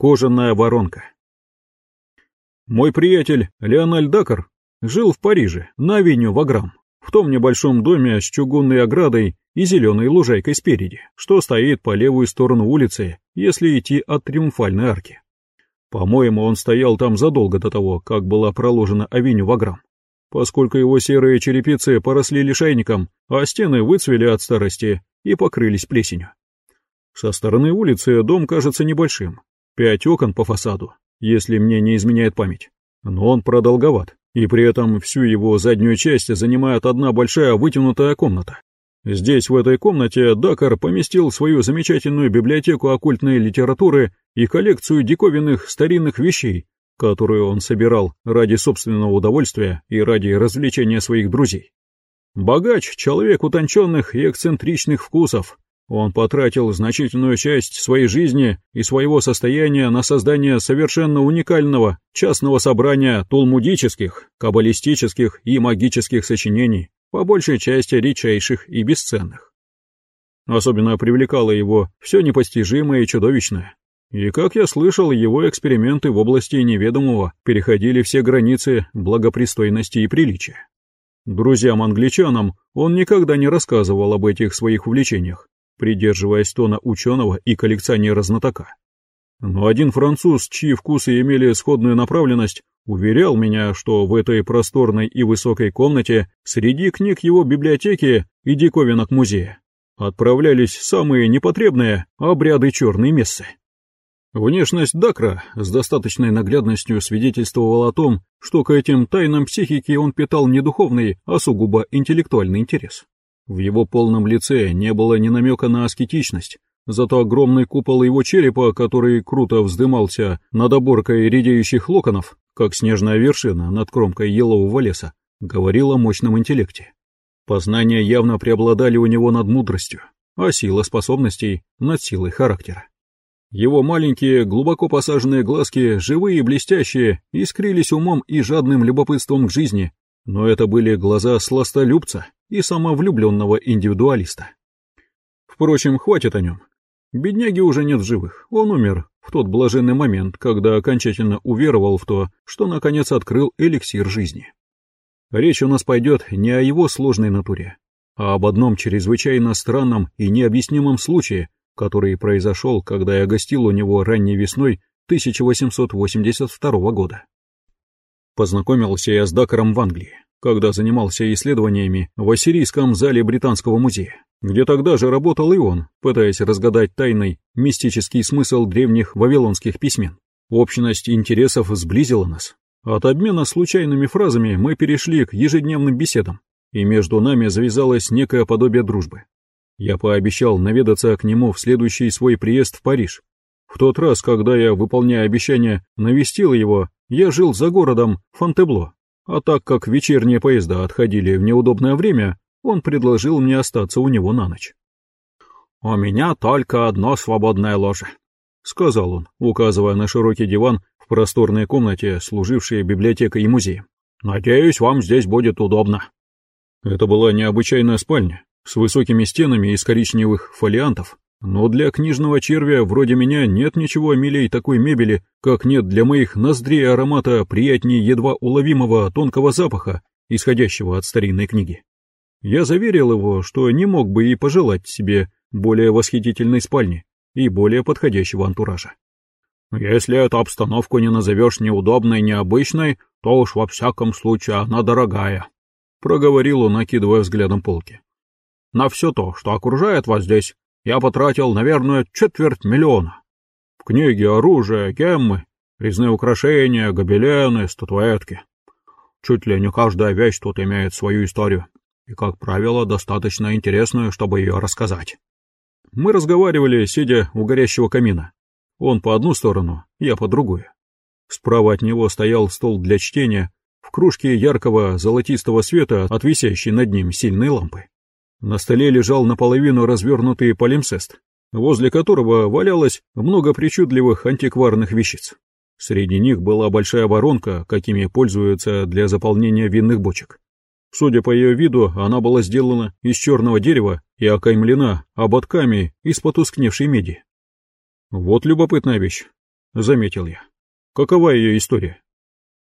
Кожаная воронка. Мой приятель Леональ Дакар жил в Париже, на авеню Ваграм, в том небольшом доме с чугунной оградой и зеленой лужайкой спереди, что стоит по левую сторону улицы, если идти от Триумфальной арки. По-моему, он стоял там задолго до того, как была проложена авеню Ваграм. Поскольку его серые черепицы поросли лишайником, а стены выцвели от старости и покрылись плесенью. Со стороны улицы дом кажется небольшим, пять окон по фасаду, если мне не изменяет память. Но он продолговат, и при этом всю его заднюю часть занимает одна большая вытянутая комната. Здесь, в этой комнате, Дакар поместил свою замечательную библиотеку оккультной литературы и коллекцию диковинных старинных вещей, которую он собирал ради собственного удовольствия и ради развлечения своих друзей. Богач — человек утонченных и эксцентричных вкусов. Он потратил значительную часть своей жизни и своего состояния на создание совершенно уникального частного собрания тулмудических, каббалистических и магических сочинений, по большей части редчайших и бесценных. Особенно привлекало его все непостижимое и чудовищное, и, как я слышал, его эксперименты в области неведомого переходили все границы благопристойности и приличия. Друзьям-англичанам он никогда не рассказывал об этих своих увлечениях, придерживаясь тона ученого и коллекционера-знатока. Но один француз, чьи вкусы имели сходную направленность, уверял меня, что в этой просторной и высокой комнате среди книг его библиотеки и диковинок музея отправлялись самые непотребные обряды черной мессы. Внешность Дакра с достаточной наглядностью свидетельствовала о том, что к этим тайнам психики он питал не духовный, а сугубо интеллектуальный интерес. В его полном лице не было ни намека на аскетичность, зато огромный купол его черепа, который круто вздымался над оборкой редеющих локонов, как снежная вершина над кромкой елового леса, говорил о мощном интеллекте. Познания явно преобладали у него над мудростью, а сила способностей над силой характера. Его маленькие, глубоко посаженные глазки, живые и блестящие, искрились умом и жадным любопытством к жизни, но это были глаза сластолюбца и самовлюбленного индивидуалиста. Впрочем, хватит о нем. Бедняги уже нет в живых, он умер в тот блаженный момент, когда окончательно уверовал в то, что наконец открыл эликсир жизни. Речь у нас пойдет не о его сложной натуре, а об одном чрезвычайно странном и необъяснимом случае, который произошел, когда я гостил у него ранней весной 1882 года. Познакомился я с Дакаром в Англии, когда занимался исследованиями в Ассирийском зале Британского музея, где тогда же работал и он, пытаясь разгадать тайный, мистический смысл древних вавилонских письмен. Общность интересов сблизила нас. От обмена случайными фразами мы перешли к ежедневным беседам, и между нами завязалось некое подобие дружбы. Я пообещал наведаться к нему в следующий свой приезд в Париж. В тот раз, когда я, выполняя обещание, навестил его, я жил за городом Фонтебло. А так как вечерние поезда отходили в неудобное время, он предложил мне остаться у него на ночь. «У меня только одно свободное ложе», — сказал он, указывая на широкий диван в просторной комнате, служившей библиотекой и музеем. «Надеюсь, вам здесь будет удобно». Это была необычайная спальня, с высокими стенами из коричневых фолиантов, но для книжного червя вроде меня нет ничего милей такой мебели, как нет для моих ноздрей аромата приятнее едва уловимого тонкого запаха, исходящего от старинной книги. Я заверил его, что не мог бы и пожелать себе более восхитительной спальни и более подходящего антуража. «Если эту обстановку не назовешь неудобной, необычной, то уж во всяком случае она дорогая», — проговорил он, накидывая взглядом полки. На все то, что окружает вас здесь, я потратил, наверное, четверть миллиона. В книги, оружие, геммы, резные украшения, гобелены, статуэтки. Чуть ли не каждая вещь тут имеет свою историю, и, как правило, достаточно интересную, чтобы ее рассказать. Мы разговаривали, сидя у горящего камина. Он по одну сторону, я по другую. Справа от него стоял стол для чтения, в кружке яркого золотистого света от висящей над ним сильной лампы. На столе лежал наполовину развернутый полимсест, возле которого валялось много причудливых антикварных вещиц. Среди них была большая воронка, какими пользуются для заполнения винных бочек. Судя по ее виду, она была сделана из черного дерева и окаймлена ободками из потускневшей меди. Вот любопытная вещь. — заметил я. Какова ее история?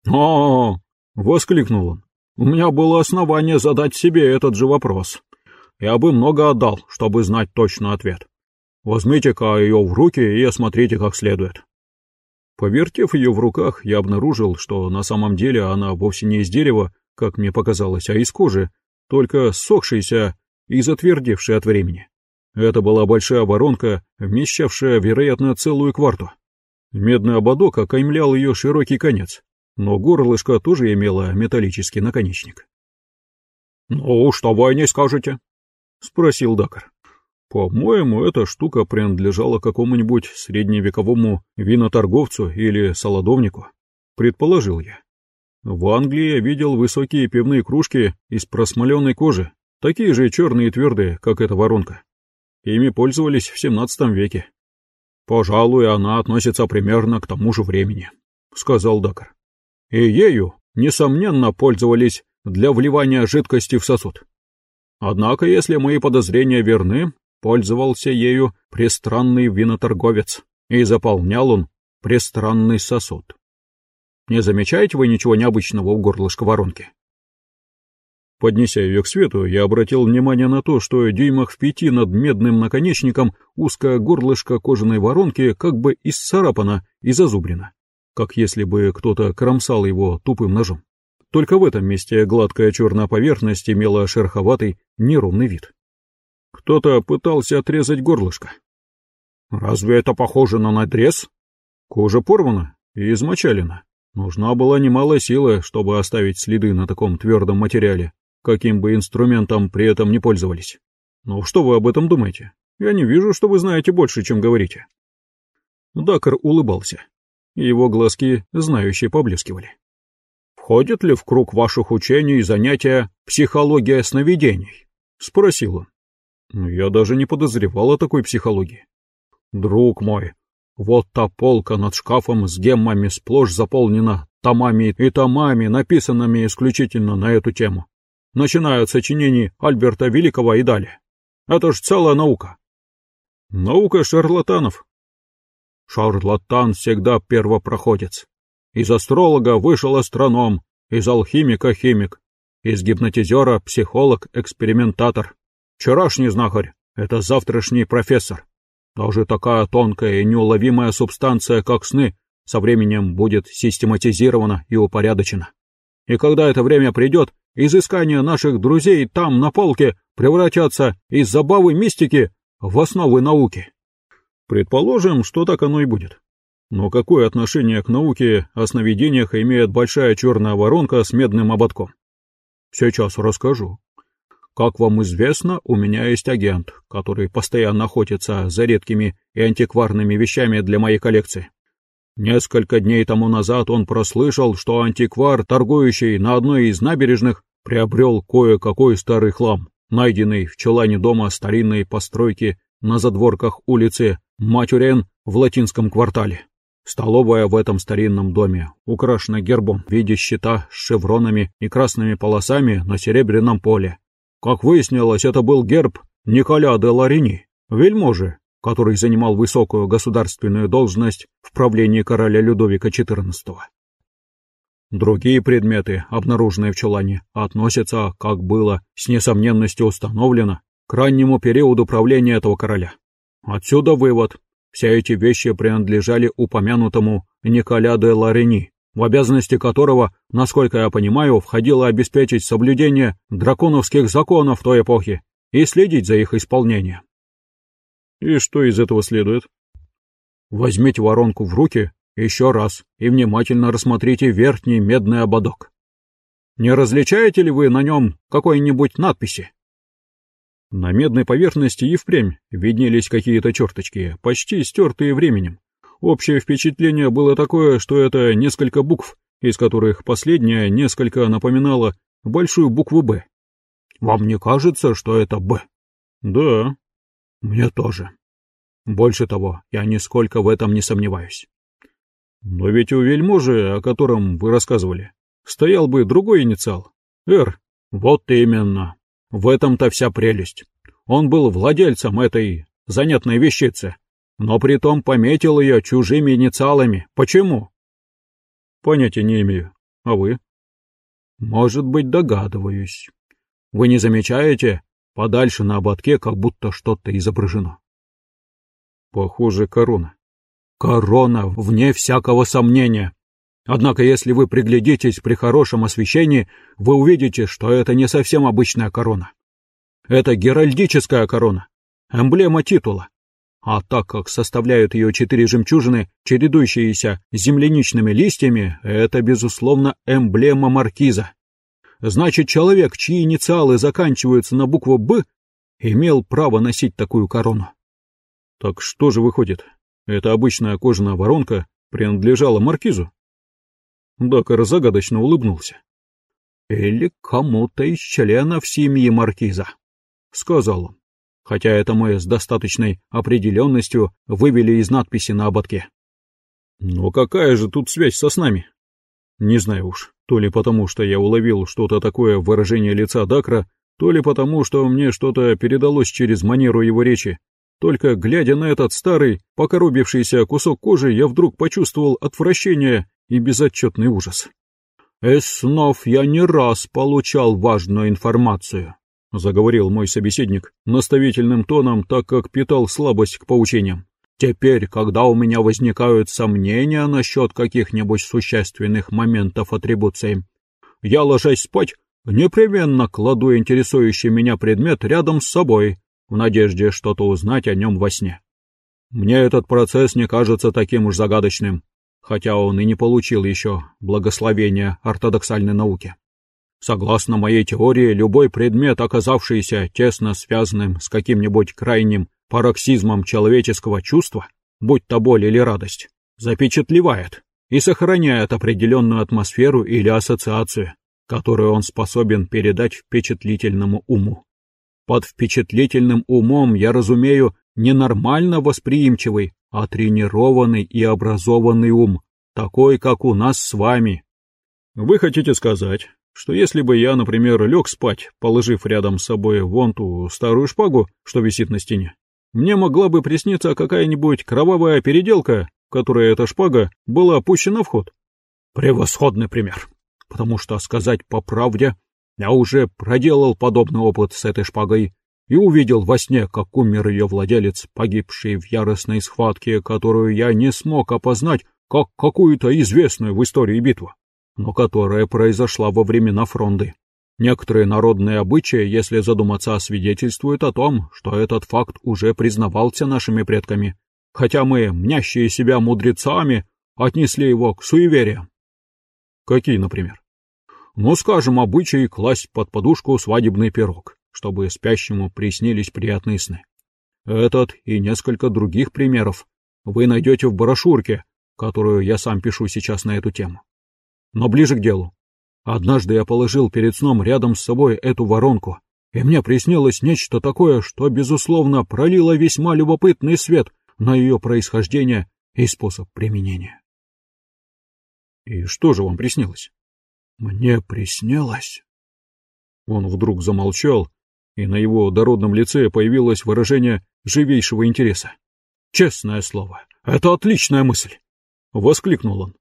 «О!» — воскликнул он. «У меня было основание задать себе этот же вопрос. Я бы много отдал, чтобы знать точный ответ. Возьмите-ка ее в руки и осмотрите как следует». Повертев ее в руках, я обнаружил, что на самом деле она вовсе не из дерева, как мне показалось, а из кожи, только ссохшейся и затвердевшей от времени. Это была большая воронка, вмещавшая, вероятно, целую кварту. Медный ободок окаймлял ее широкий конец, но горлышко тоже имело металлический наконечник. — Ну, что вы не скажете? — спросил Дакар. — По-моему, эта штука принадлежала какому-нибудь средневековому виноторговцу или солодовнику, — предположил я. В Англии я видел высокие пивные кружки из просмоленной кожи, такие же черные и твердые, как эта воронка. Ими пользовались в XVII веке. «Пожалуй, она относится примерно к тому же времени», — сказал Дакар. «И ею, несомненно, пользовались для вливания жидкости в сосуд. Однако, если мои подозрения верны, пользовался ею пристранный виноторговец, и заполнял он пристранный сосуд. Не замечаете вы ничего необычного у горлышка воронки?» Поднеся ее к свету, я обратил внимание на то, что дюймах в пяти над медным наконечником узкое горлышко кожаной воронки как бы исцарапано и зазубрено, как если бы кто-то кромсал его тупым ножом. Только в этом месте гладкая черная поверхность имела шероховатый, неровный вид. Кто-то пытался отрезать горлышко. Разве это похоже на надрез? Кожа порвана и измочалена. Нужна была немалая сила, чтобы оставить следы на таком твердом материале, каким бы инструментом при этом не пользовались. Ну, что вы об этом думаете? Я не вижу, что вы знаете больше, чем говорите. Дакар улыбался. Его глазки знающие поблескивали. «Входит ли в круг ваших учений занятия психология сновидений?» — спросил он. «Ну, я даже не подозревал о такой психологии. «Друг мой, вот та полка над шкафом с геммами сплошь заполнена томами и томами, написанными исключительно на эту тему начиная от сочинений Альберта Великого и далее. Это ж целая наука. Наука шарлатанов. Шарлатан всегда первопроходец. Из астролога вышел астроном, из алхимика химик, из гипнотизера психолог-экспериментатор. Вчерашний знахарь — это завтрашний профессор. Даже такая тонкая и неуловимая субстанция, как сны, со временем будет систематизирована и упорядочена. И когда это время придет, изыскания наших друзей там, на полке, превратятся из забавы мистики в основы науки. Предположим, что так оно и будет. Но какое отношение к науке о сновидениях имеет большая черная воронка с медным ободком? Сейчас расскажу. Как вам известно, у меня есть агент, который постоянно охотится за редкими и антикварными вещами для моей коллекции. Несколько дней тому назад он прослышал, что антиквар, торгующий на одной из набережных, приобрел кое-какой старый хлам, найденный в чулане дома старинной постройки на задворках улицы Матюрен в латинском квартале. Столовая в этом старинном доме украшена гербом в виде щита с шевронами и красными полосами на серебряном поле. Как выяснилось, это был герб Николя де Ларини, вельможи, который занимал высокую государственную должность в правлении короля Людовика XIV. Другие предметы, обнаруженные в чулане, относятся, как было с несомненностью установлено, к раннему периоду правления этого короля. Отсюда вывод. Все эти вещи принадлежали упомянутому Николя де Ларени, в обязанности которого, насколько я понимаю, входило обеспечить соблюдение драконовских законов той эпохи и следить за их исполнением. И что из этого следует? Возьмите воронку в руки еще раз и внимательно рассмотрите верхний медный ободок. Не различаете ли вы на нем какой-нибудь надписи? На медной поверхности и впрямь виднелись какие-то черточки, почти стертые временем. Общее впечатление было такое, что это несколько букв, из которых последняя несколько напоминала большую букву «Б». Вам не кажется, что это «Б»? Да, мне тоже. Больше того, я нисколько в этом не сомневаюсь. Но ведь у вельможи, о котором вы рассказывали, стоял бы другой инициал. «Р». Вот именно. В этом-то вся прелесть. Он был владельцем этой занятной вещицы. но притом пометил ее чужими инициалами. Почему? Понятия не имею. А вы? Может быть, догадываюсь. Вы не замечаете? Подальше на ободке как будто что-то изображено. Похоже, корона. Корона, вне всякого сомнения. Однако, если вы приглядитесь при хорошем освещении, вы увидите, что это не совсем обычная корона. Это геральдическая корона, эмблема титула. А так как составляют ее четыре жемчужины, чередующиеся земляничными листьями, это, безусловно, эмблема маркиза. Значит, человек, чьи инициалы заканчиваются на букву «Б», имел право носить такую корону. Так что же выходит, эта обычная кожаная воронка принадлежала маркизу? Дакар загадочно улыбнулся. «Или кому-то из членов семьи маркиза», — сказал он, хотя это мы с достаточной определенностью вывели из надписи на ободке. «Но какая же тут связь со снами?» Не знаю уж, то ли потому, что я уловил что-то такое в выражении лица Дакра, то ли потому, что мне что-то передалось через манеру его речи, только глядя на этот старый, покоробившийся кусок кожи, я вдруг почувствовал отвращение и безотчетный ужас. «Из снов я не раз получал важную информацию», — заговорил мой собеседник наставительным тоном, так как питал слабость к поучениям. «Теперь, когда у меня возникают сомнения насчет каких-нибудь существенных моментов атрибуции, я, ложась спать, непременно кладу интересующий меня предмет рядом с собой, в надежде что-то узнать о нем во сне. Мне этот процесс не кажется таким уж загадочным, хотя он и не получил еще благословения ортодоксальной науки. Согласно моей теории, любой предмет, оказавшийся тесно связанным с каким-нибудь крайним пароксизмом человеческого чувства, будь то боль или радость, запечатлевает и сохраняет определенную атмосферу или ассоциацию, которую он способен передать впечатлительному уму. Под впечатлительным умом я разумею не нормально восприимчивый, а тренированный и образованный ум, такой, как у нас с вами. Вы хотите сказать, что если бы я, например, лег спать, положив рядом с собой вон ту старую шпагу, что висит на стене, мне могла бы присниться какая-нибудь кровавая переделка, в которой эта шпага была опущена в ход? Превосходный пример, потому что, сказать по правде, я уже проделал подобный опыт с этой шпагой и увидел во сне, как умер ее владелец, погибший в яростной схватке, которую я не смог опознать как какую-то известную в истории битву, но которая произошла во времена фронды. Некоторые народные обычаи, если задуматься, свидетельствуют о том, что этот факт уже признавался нашими предками, хотя мы, мнящие себя мудрецами, отнесли его к суевериям. Какие, например? Ну, скажем, обычай класть под подушку свадебный пирог, чтобы спящему приснились приятные сны. Этот и несколько других примеров вы найдете в брошюрке, которую я сам пишу сейчас на эту тему. Но ближе к делу. Однажды я положил перед сном рядом с собой эту воронку, и мне приснилось нечто такое, что, безусловно, пролило весьма любопытный свет на ее происхождение и способ применения. И что же вам приснилось? Мне приснилось. Он вдруг замолчал, и на его дородном лице появилось выражение живейшего интереса. «Честное слово, это отличная мысль!» — воскликнул он.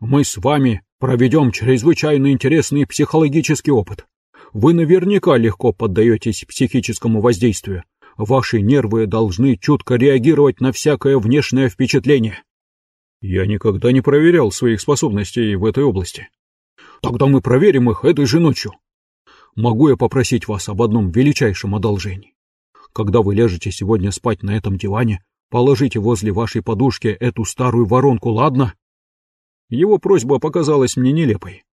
«Мы с вами проведем чрезвычайно интересный психологический опыт. Вы наверняка легко поддаетесь психическому воздействию. Ваши нервы должны чутко реагировать на всякое внешнее впечатление». Я никогда не проверял своих способностей в этой области. Тогда мы проверим их этой же ночью. Могу я попросить вас об одном величайшем одолжении? Когда вы ляжете сегодня спать на этом диване, положите возле вашей подушки эту старую воронку, ладно? Его просьба показалась мне нелепой.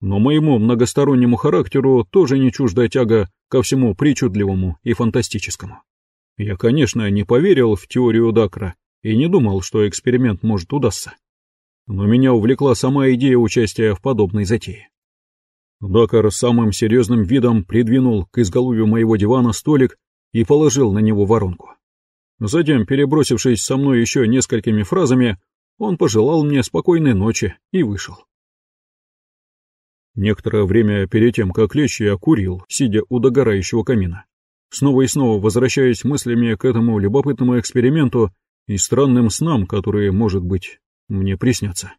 Но моему многостороннему характеру тоже не чуждая тяга ко всему причудливому и фантастическому. Я, конечно, не поверил в теорию Дакра и не думал, что эксперимент может удастся но меня увлекла сама идея участия в подобной затее. Дакар самым серьезным видом придвинул к изголовью моего дивана столик и положил на него воронку. Затем, перебросившись со мной еще несколькими фразами, он пожелал мне спокойной ночи и вышел. Некоторое время перед тем, как лечь, я курил, сидя у догорающего камина. Снова и снова возвращаясь мыслями к этому любопытному эксперименту и странным снам, которые, может быть, мне приснятся.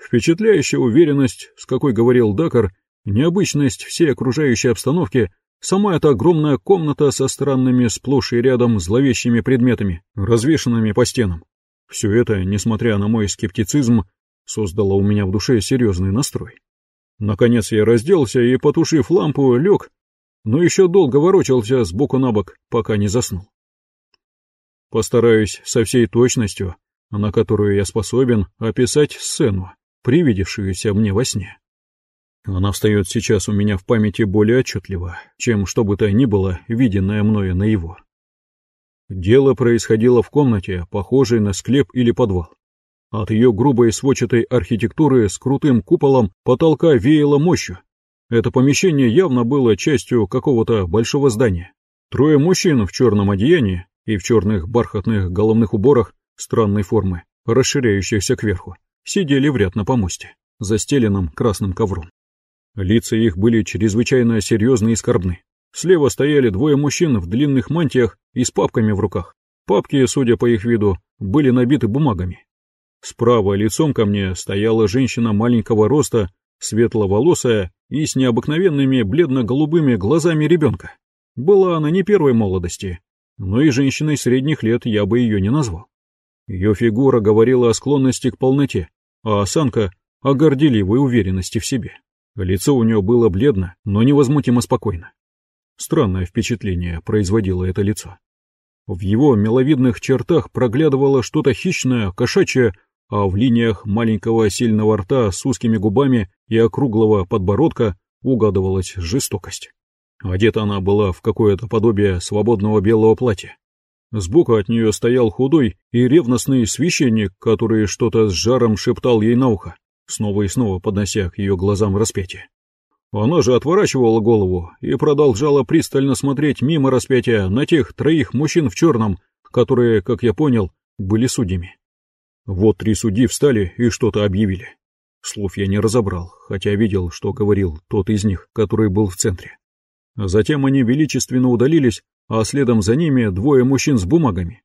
Впечатляющая уверенность, с какой говорил Дакар, необычность всей окружающей обстановки, сама эта огромная комната со странными сплошь и рядом зловещими предметами, развешанными по стенам. Все это, несмотря на мой скептицизм, создало у меня в душе серьезный настрой. Наконец я разделся и, потушив лампу, лег, но еще долго ворочался с боку на бок, пока не заснул. Постараюсь со всей точностью, на которую я способен, описать сцену, привидевшуюся мне во сне. Она встает сейчас у меня в памяти более отчетливо, чем что бы то ни было, виденное мною на его. Дело происходило в комнате, похожей на склеп или подвал. От ее грубой сводчатой архитектуры с крутым куполом потолка веяло мощью. Это помещение явно было частью какого-то большого здания. Трое мужчин в черном одеянии и в черных бархатных головных уборах странной формы, расширяющихся кверху, сидели в ряд на помосте, застеленном красным ковром. Лица их были чрезвычайно серьезны и скорбны. Слева стояли двое мужчин в длинных мантиях и с папками в руках. Папки, судя по их виду, были набиты бумагами. Справа лицом ко мне стояла женщина маленького роста, светловолосая и с необыкновенными бледно-голубыми глазами ребенка. Была она не первой молодости, но и женщиной средних лет я бы ее не назвал. Ее фигура говорила о склонности к полноте, а осанка — о горделивой уверенности в себе. Лицо у нее было бледно, но невозмутимо спокойно. Странное впечатление производило это лицо. В его миловидных чертах проглядывало что-то хищное, кошачье, а в линиях маленького сильного рта с узкими губами и округлого подбородка угадывалась жестокость. Одета она была в какое-то подобие свободного белого платья. Сбоку от нее стоял худой и ревностный священник, который что-то с жаром шептал ей на ухо, снова и снова поднося к ее глазам распятие. Она же отворачивала голову и продолжала пристально смотреть мимо распятия на тех троих мужчин в черном, которые, как я понял, были судьями. Вот три судьи встали и что-то объявили. Слов я не разобрал, хотя видел, что говорил тот из них, который был в центре. Затем они величественно удалились, а следом за ними двое мужчин с бумагами.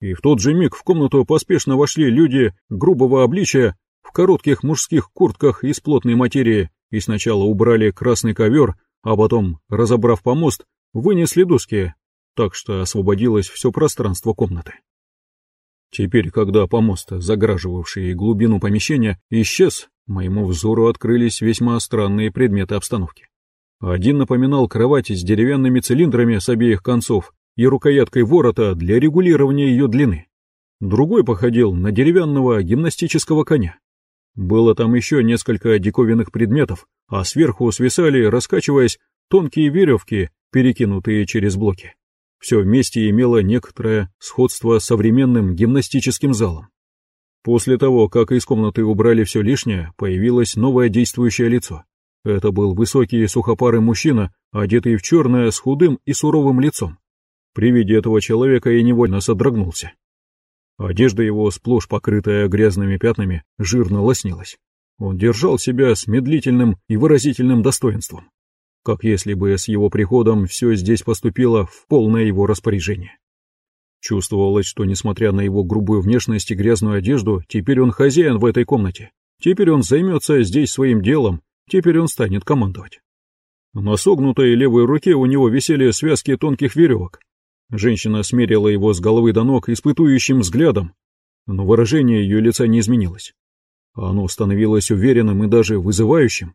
И в тот же миг в комнату поспешно вошли люди грубого обличия в коротких мужских куртках из плотной материи и сначала убрали красный ковер, а потом, разобрав помост, вынесли доски, так что освободилось все пространство комнаты. Теперь, когда помост, заграживавший глубину помещения, исчез, моему взору открылись весьма странные предметы обстановки. Один напоминал кровать с деревянными цилиндрами с обеих концов и рукояткой ворота для регулирования ее длины. Другой походил на деревянного гимнастического коня. Было там еще несколько диковинных предметов, а сверху свисали, раскачиваясь, тонкие веревки, перекинутые через блоки. Все вместе имело некоторое сходство с современным гимнастическим залом. После того, как из комнаты убрали все лишнее, появилось новое действующее лицо. Это был высокий сухопарый мужчина, одетый в черное с худым и суровым лицом. При виде этого человека я невольно содрогнулся. Одежда его, сплошь покрытая грязными пятнами, жирно лоснилась. Он держал себя с медлительным и выразительным достоинством, как если бы с его приходом все здесь поступило в полное его распоряжение. Чувствовалось, что, несмотря на его грубую внешность и грязную одежду, теперь он хозяин в этой комнате. Теперь он займется здесь своим делом, теперь он станет командовать. На согнутой левой руке у него висели связки тонких веревок, Женщина смерила его с головы до ног испытующим взглядом, но выражение ее лица не изменилось. Оно становилось уверенным и даже вызывающим.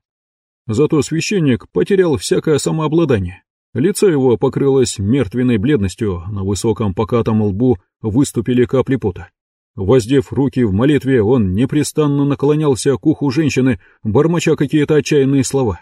Зато священник потерял всякое самообладание. Лицо его покрылось мертвенной бледностью, на высоком покатом лбу выступили капли пота. Воздев руки в молитве, он непрестанно наклонялся к уху женщины, бормоча какие-то отчаянные слова.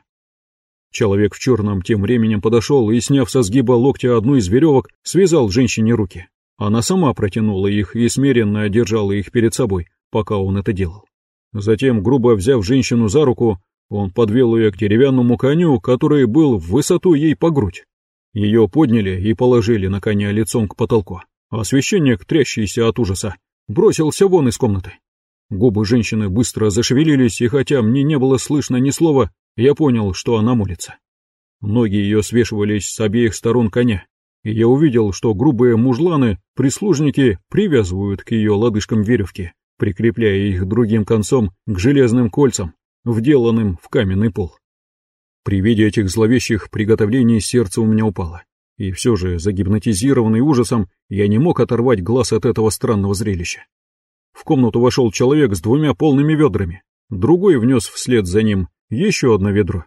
Человек в черном тем временем подошел и, сняв со сгиба локтя одну из веревок, связал женщине руки. Она сама протянула их и смиренно держала их перед собой, пока он это делал. Затем, грубо взяв женщину за руку, он подвел ее к деревянному коню, который был в высоту ей по грудь. Ее подняли и положили на коня лицом к потолку, а священник, трящийся от ужаса, бросился вон из комнаты. Губы женщины быстро зашевелились, и хотя мне не было слышно ни слова, я понял, что она молится. Ноги ее свешивались с обеих сторон коня. и я увидел, что грубые мужланы, прислужники, привязывают к ее лодыжкам веревки, прикрепляя их другим концом к железным кольцам, вделанным в каменный пол. При виде этих зловещих приготовлений сердце у меня упало, и все же, загипнотизированный ужасом, я не мог оторвать глаз от этого странного зрелища. В комнату вошел человек с двумя полными ведрами, другой внес вслед за ним еще одно ведро.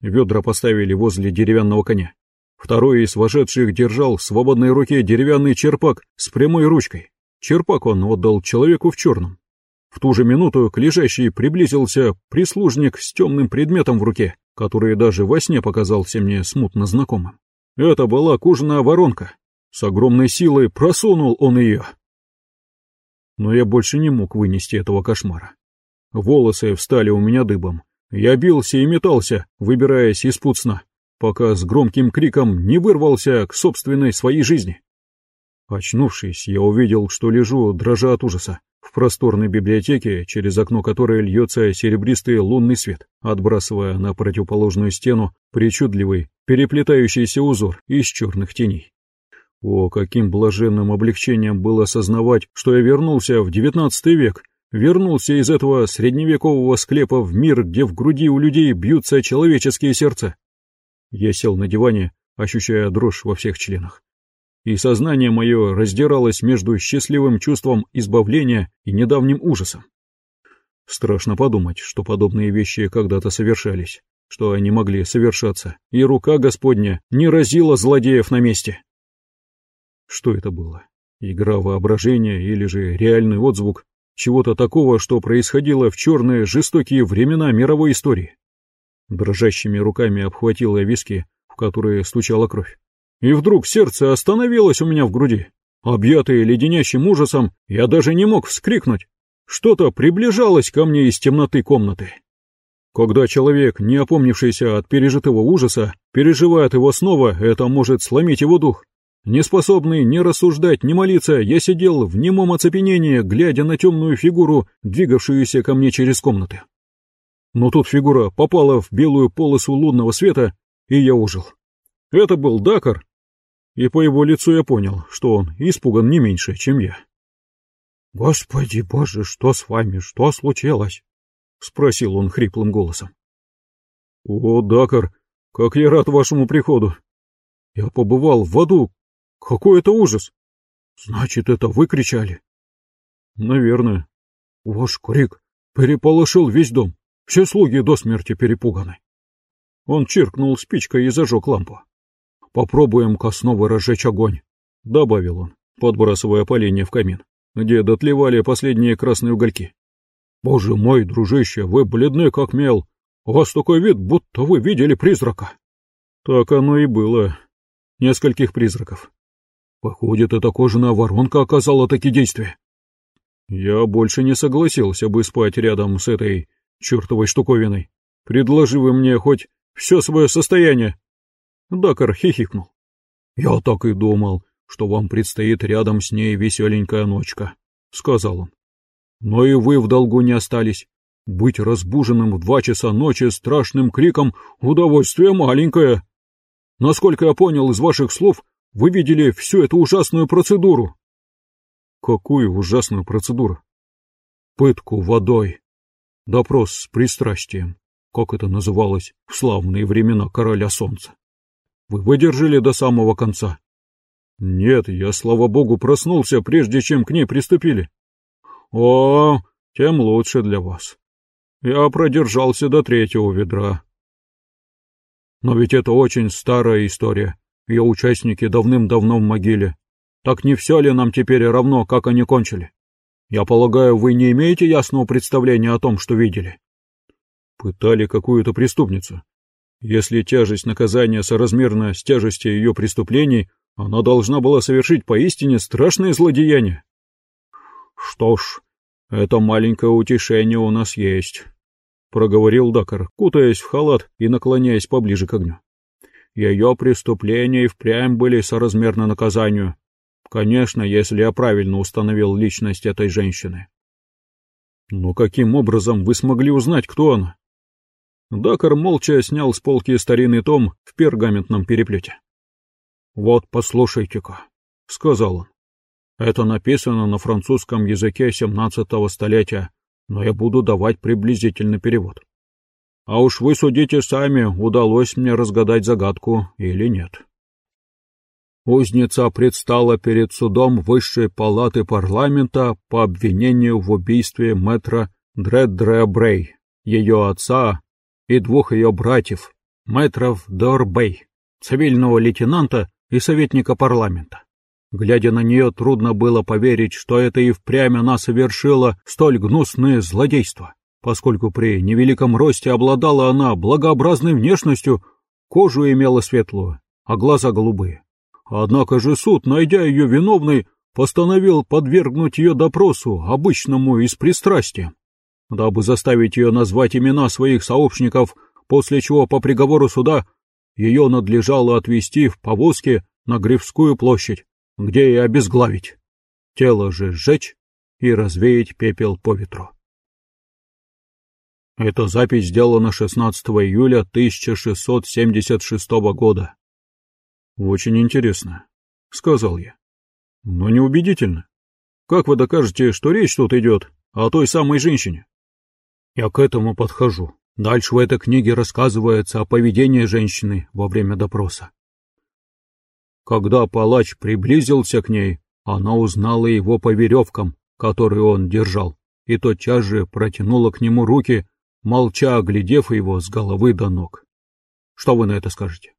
Ведра поставили возле деревянного коня. Второй из вошедших держал в свободной руке деревянный черпак с прямой ручкой. Черпак он отдал человеку в черном. В ту же минуту к лежащей приблизился прислужник с темным предметом в руке, который даже во сне показался мне смутно знакомым. Это была кожаная воронка. С огромной силой просунул он ее. Но я больше не мог вынести этого кошмара. Волосы встали у меня дыбом. Я бился и метался, выбираясь из пут сна пока с громким криком не вырвался к собственной своей жизни. Очнувшись, я увидел, что лежу, дрожа от ужаса, в просторной библиотеке, через окно которой льется серебристый лунный свет, отбрасывая на противоположную стену причудливый, переплетающийся узор из черных теней. О, каким блаженным облегчением было осознавать, что я вернулся в девятнадцатый век, вернулся из этого средневекового склепа в мир, где в груди у людей бьются человеческие сердца. Я сел на диване, ощущая дрожь во всех членах. И сознание мое раздиралось между счастливым чувством избавления и недавним ужасом. Страшно подумать, что подобные вещи когда-то совершались, что они могли совершаться, и рука Господня не разила злодеев на месте. Что это было? Игра воображения или же реальный отзвук чего-то такого, что происходило в черные жестокие времена мировой истории? Дрожащими руками обхватил я виски, в которые стучала кровь. И вдруг сердце остановилось у меня в груди. Объятый леденящим ужасом, я даже не мог вскрикнуть. Что-то приближалось ко мне из темноты комнаты. Когда человек, не опомнившийся от пережитого ужаса, переживает его снова, это может сломить его дух. Неспособный ни рассуждать, ни молиться, я сидел в немом оцепенении, глядя на темную фигуру, двигавшуюся ко мне через комнаты. Но тут фигура попала в белую полосу лунного света, и я ужил. Это был Дакар, и по его лицу я понял, что он испуган не меньше, чем я. — Господи боже, что с вами, что случилось? — спросил он хриплым голосом. — О, Дакар, как я рад вашему приходу. Я побывал в аду. Какой это ужас! Значит, это вы кричали? — Наверное. Ваш крик переполошил весь дом. Все слуги до смерти перепуганы. Он чиркнул спичкой и зажег лампу. «Попробуем-ка снова разжечь огонь», — добавил он, подбрасывая поленья в камин, где дотлевали последние красные угольки. «Боже мой, дружище, вы бледны как мел. У вас такой вид, будто вы видели призрака». Так оно и было. Нескольких призраков. Походит, эта кожаная воронка оказала такие действия. Я больше не согласился бы спать рядом с этой чертовой штуковиной. Предложи вы мне хоть все свое состояние. Дакар хихикнул. Я так и думал, что вам предстоит рядом с ней веселенькая ночка, сказал он. Но и вы в долгу не остались. Быть разбуженным в два часа ночи страшным криком — удовольствие маленькое. Насколько я понял из ваших слов, вы видели всю эту ужасную процедуру. Какую ужасную процедуру? Пытку водой. Допрос с пристрастием, как это называлось в славные времена короля солнца. Вы выдержали до самого конца? Нет, я, слава богу, проснулся, прежде чем к ней приступили. О, тем лучше для вас. Я продержался до третьего ведра. Но ведь это очень старая история. Ее участники давным-давно в могиле. Так не все ли нам теперь равно, как они кончили? Я полагаю, вы не имеете ясного представления о том, что видели? Пытали какую-то преступницу. Если тяжесть наказания соразмерна с тяжестью ее преступлений, она должна была совершить поистине страшное злодеяние. Что ж, это маленькое утешение у нас есть, — проговорил Дакар, кутаясь в халат и наклоняясь поближе к огню. Ее преступления и впрямь были соразмерны наказанию, Конечно, если я правильно установил личность этой женщины. Но каким образом вы смогли узнать, кто она? Дакар молча снял с полки старинный том в пергаментном переплете. «Вот, послушайте-ка», — сказал он. «Это написано на французском языке семнадцатого столетия, но я буду давать приблизительный перевод. А уж вы судите сами, удалось мне разгадать загадку или нет». Узница предстала перед судом высшей палаты парламента по обвинению в убийстве мэтра Дреддре Брей, ее отца и двух ее братьев, мэтров Дорбей, цивильного лейтенанта и советника парламента. Глядя на нее, трудно было поверить, что это и впрямь она совершила столь гнусное злодейство, поскольку при невеликом росте обладала она благообразной внешностью, кожу имела светлую, а глаза голубые. Однако же суд, найдя ее виновной, постановил подвергнуть ее допросу, обычному и с пристрастием, дабы заставить ее назвать имена своих сообщников, после чего по приговору суда ее надлежало отвезти в повозке на Грифскую площадь, где и обезглавить, тело же сжечь и развеять пепел по ветру. Эта запись сделана 16 июля 1676 года. Очень интересно, сказал я. Но неубедительно. Как вы докажете, что речь тут идет о той самой женщине? Я к этому подхожу. Дальше в этой книге рассказывается о поведении женщины во время допроса. Когда палач приблизился к ней, она узнала его по веревкам, которые он держал, и тотчас же протянула к нему руки, молча оглядев его с головы до ног. Что вы на это скажете?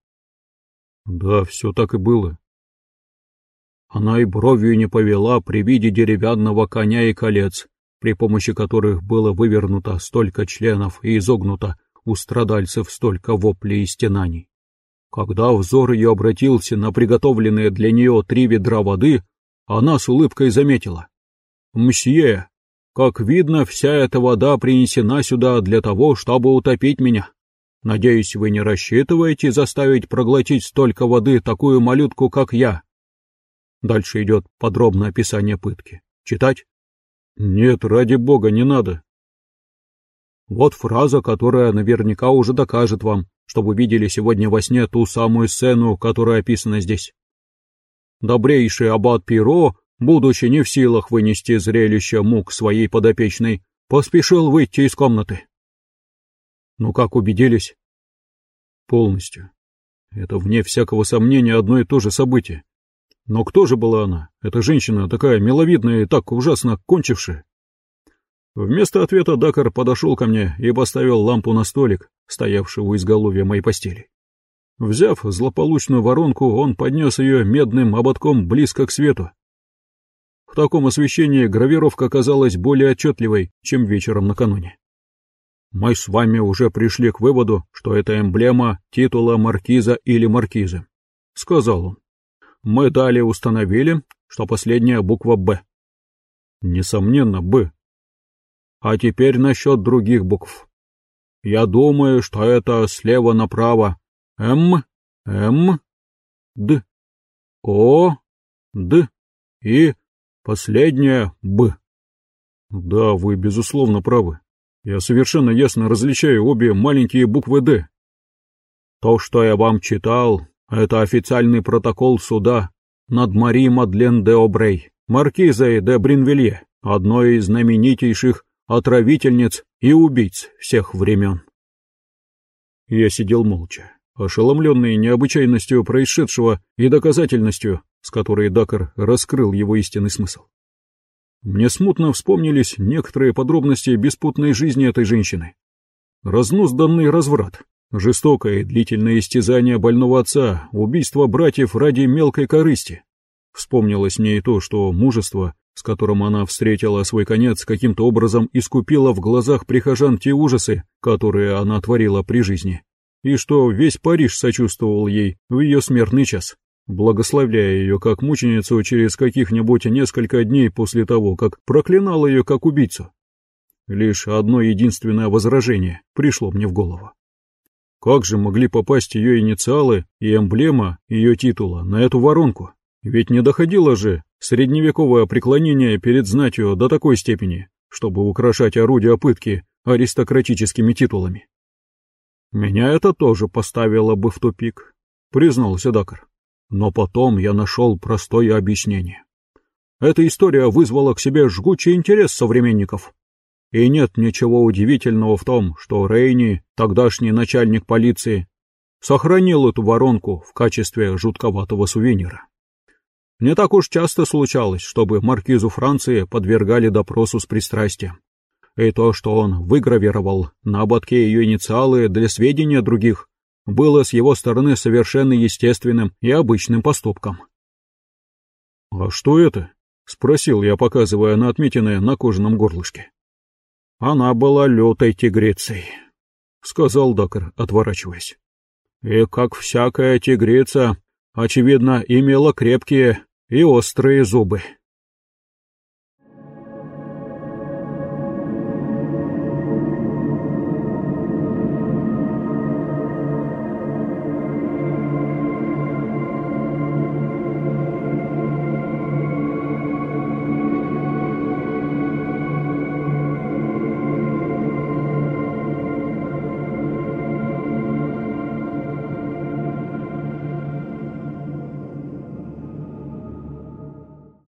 Да, все так и было. Она и бровью не повела при виде деревянного коня и колец, при помощи которых было вывернуто столько членов и изогнуто у страдальцев столько воплей и стенаний. Когда взор ее обратился на приготовленные для нее три ведра воды, она с улыбкой заметила. «Мсье, как видно, вся эта вода принесена сюда для того, чтобы утопить меня. Надеюсь, вы не рассчитываете заставить проглотить столько воды такую малютку, как я». Дальше идет подробное описание пытки. Читать? Нет, ради бога, не надо. Вот фраза, которая наверняка уже докажет вам, что вы видели сегодня во сне ту самую сцену, которая описана здесь. Добрейший аббат Пиро, будучи не в силах вынести зрелище мук своей подопечной, поспешил выйти из комнаты. Ну как убедились? Полностью. Это, вне всякого сомнения, одно и то же событие. Но кто же была она, эта женщина, такая миловидная и так ужасно кончившая? Вместо ответа Дакар подошел ко мне и поставил лампу на столик, стоявший у изголовья моей постели. Взяв злополучную воронку, он поднес ее медным ободком близко к свету. В таком освещении гравировка казалась более отчетливой, чем вечером накануне. Мы с вами уже пришли к выводу, что это эмблема титула маркиза или маркизы, — сказал он. Мы далее установили, что последняя буква «Б». Несомненно, «Б». А теперь насчет других букв. Я думаю, что это слева направо. М, М, Д, О, Д и последняя Б. Да, вы безусловно правы. Я совершенно ясно различаю обе маленькие буквы «Д». То, что я вам читал, это официальный протокол суда над Мари Мадлен де Обрей, маркизой де Бринвилье, одной из знаменитейших отравительниц и убийц всех времен. Я сидел молча, ошеломленный необычайностью происшедшего и доказательностью, с которой Дакар раскрыл его истинный смысл. Мне смутно вспомнились некоторые подробности беспутной жизни этой женщины. Разнузданный разврат, жестокое длительное истязание больного отца, убийство братьев ради мелкой корысти. Вспомнилось мне и то, что мужество с которым она встретила свой конец, каким-то образом искупила в глазах прихожан те ужасы, которые она творила при жизни, и что весь Париж сочувствовал ей в ее смертный час, благословляя ее как мученицу через каких-нибудь несколько дней после того, как проклинал ее как убийцу. Лишь одно единственное возражение пришло мне в голову. Как же могли попасть ее инициалы и эмблема ее титула на эту воронку? Ведь не доходило же средневековое преклонение перед знатью до такой степени, чтобы украшать орудия пытки аристократическими титулами. Меня это тоже поставило бы в тупик, признался Дакар. Но потом я нашел простое объяснение. Эта история вызвала к себе жгучий интерес современников. И нет ничего удивительного в том, что Рейни, тогдашний начальник полиции, сохранил эту воронку в качестве жутковатого сувенира. Не так уж часто случалось, чтобы маркизу Франции подвергали допросу с пристрастием. И то, что он выгравировал на ободке ее инициалы для сведения других, было с его стороны совершенно естественным и обычным поступком. «А что это?» — спросил я, показывая на отметины на кожаном горлышке. «Она была лютой тигрицей», — сказал Дакар, отворачиваясь. «И, как всякая тигрица, очевидно, имела крепкие и острые зубы».